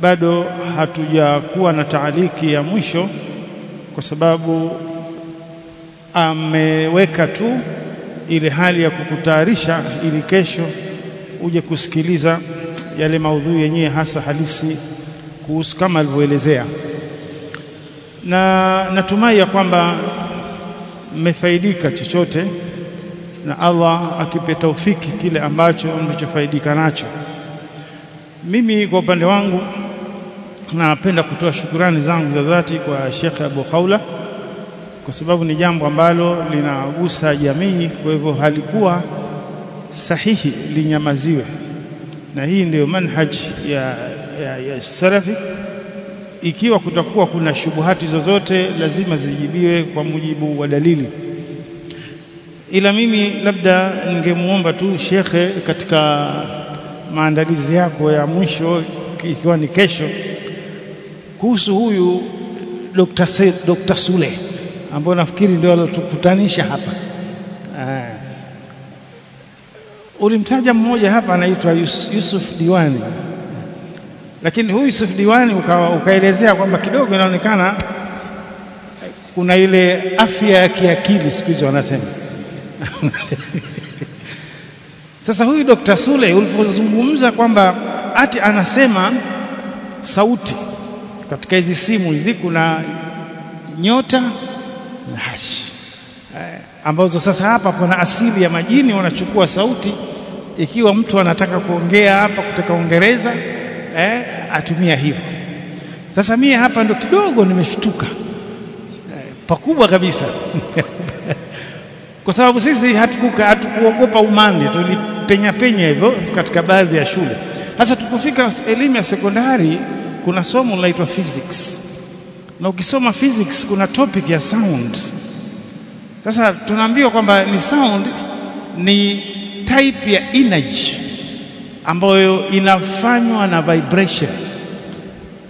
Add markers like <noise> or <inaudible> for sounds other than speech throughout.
bado hatujakuwa na taaliki ya mwisho kwa sababu ameweka tu ile hali ya kukutayarisha ili kesho uje kusikiliza yale maudhui yenyewe hasa halisi kuhusu kama alivyoelezea na natumai ya kwamba mmefaidika chochote na Allah akipe taufiki kile ambacho mlichofaidika nacho. Mimi kwa upande wangu napenda kutoa shukurani zangu za dhati kwa Sheikh Abu Khawla kwa sababu ni jambo ambalo linagusa jamii, kwa hivyo halikuwa sahihi linyamaziwe, na hii ndiyo manhaj ya, ya, ya salafi. Ikiwa kutakuwa kuna shubuhati zozote, lazima zijibiwe kwa mujibu wa dalili ila mimi labda ningemuomba tu shekhe katika maandalizi yako ya mwisho ikiwa ni kesho kuhusu huyu Dr. Said, Dr. Sule ambayo nafikiri ndio alotukutanisha hapa Uh, Ulimtaja mmoja hapa anaitwa Yusuf Diwani, lakini huyu Yusuf Diwani uka, ukaelezea kwamba kidogo inaonekana kuna ile afya ya kiakili siku hizi wanasema <laughs> Sasa huyu Dr. Sule ulipozungumza kwamba ati anasema sauti katika hizi simu hizi kuna nyota na hashi eh, ambazo sasa hapa kuna asili ya majini wanachukua sauti. Ikiwa mtu anataka kuongea hapa kutoka Uingereza eh, atumia hivyo. Sasa mie hapa ndo kidogo nimeshtuka eh, pakubwa kabisa <laughs> kwa sababu sisi hatukuka hatukuogopa umande, tulipenya penya hivyo katika baadhi ya shule. Sasa tukufika elimu ya sekondari, kuna somo linaloitwa physics, na ukisoma physics kuna topic ya sound. Sasa tunaambiwa kwamba ni sound ni type ya energy ambayo inafanywa na vibration,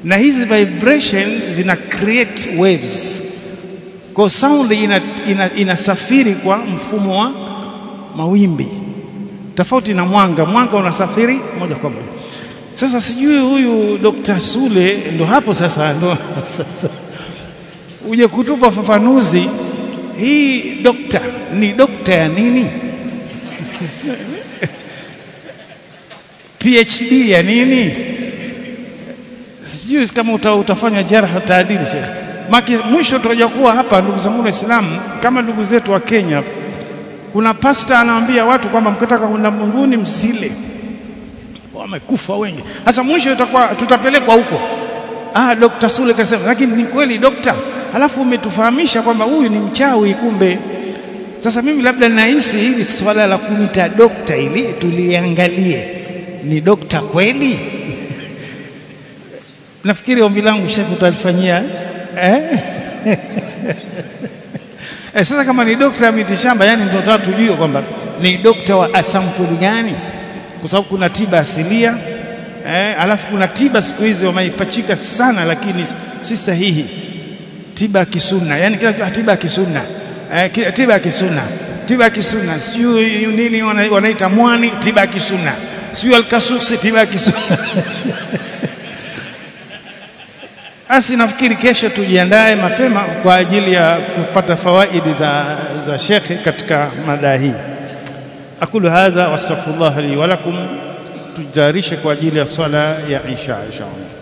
na hizi vibration zina create waves kwa sound ina, ina, inasafiri kwa mfumo wa mawimbi tofauti na mwanga. Mwanga unasafiri moja kwa moja. Sasa sijui huyu Dr. Sule ndo hapo sasa ndo <laughs> sasa uje kutupa fafanuzi hii dokta ni dokta ya nini? <laughs> PhD ya nini? Sijui kama uta, utafanya jarha taadili shekhe Maki mwisho tutaja kuwa hapa, ndugu zangu Waislamu, kama ndugu zetu wa Kenya, kuna pasta anawaambia watu kwamba mkitaka kwenda mbinguni msile, wamekufa wengi. Sasa mwisho itakuwa tutapelekwa huko. Ah, Dr. Sule kasema, lakini ni kweli dokta, alafu umetufahamisha kwamba huyu ni mchawi kumbe. Sasa mimi labda nahisi hili swala la kumita dokta ili tuliangalie, ni dokta kweli? <laughs> Nafikiri ombi langu shekhe utalifanyia Eh? <laughs> eh, sasa kama ni dokta ya mitishamba, yani ndio tujue kwamba ni dokta wa asampuli gani, kwa sababu kuna tiba asilia eh, alafu kuna tiba siku hizi wameipachika sana, lakini si sahihi. Tiba ya kisunna, yani kila tiba ya kisunna eh, tiba ya kisunna, tiba ya kisunna, sijui nini wanaita mwani, tiba ya kisunna, sijui alkasusi, tiba ya kisunna <laughs> Basi nafikiri kesho tujiandae mapema kwa ajili ya kupata fawaidi za, za shekhe katika mada hii. Akulu hadha wastaghfirullah li wa lakum, tujitayarishe kwa ajili ya swala ya isha insha Allah.